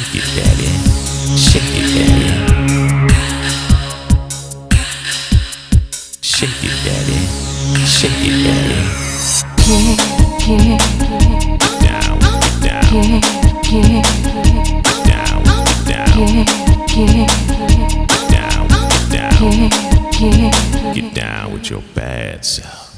Shake it, daddy. Shake it, daddy. Shake it, daddy. Shake it, daddy. Down, get down. Down, get down. Get down, get down. Get down with your bad self.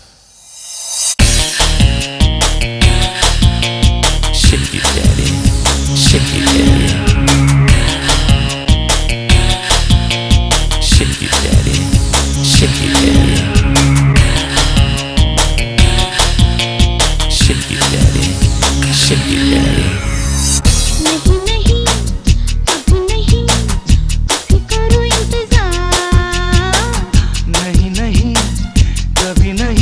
कभी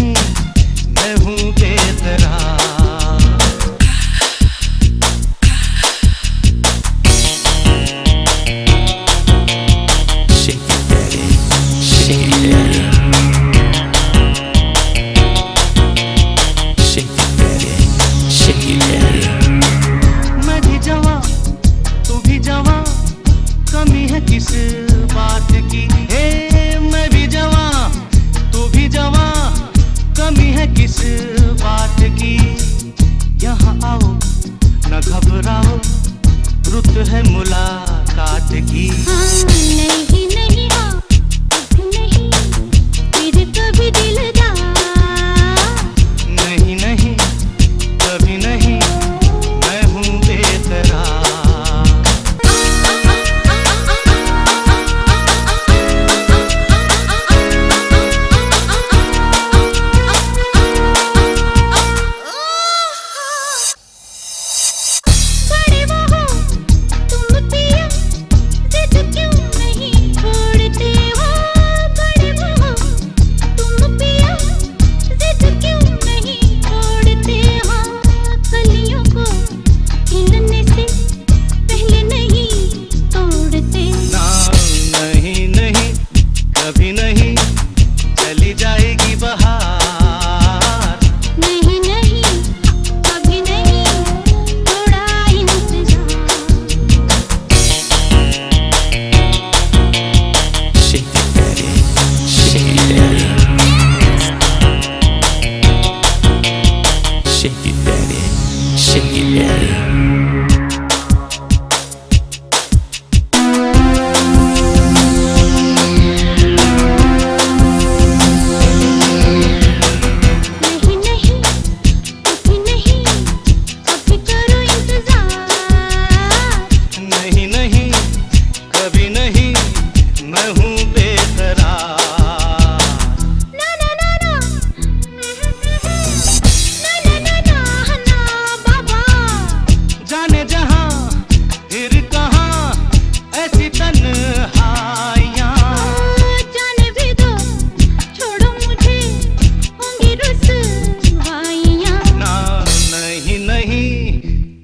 किस बात की। यहाँ आओ न घबराओ रुत है मुलाकात की।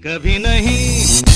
कभी नहीं।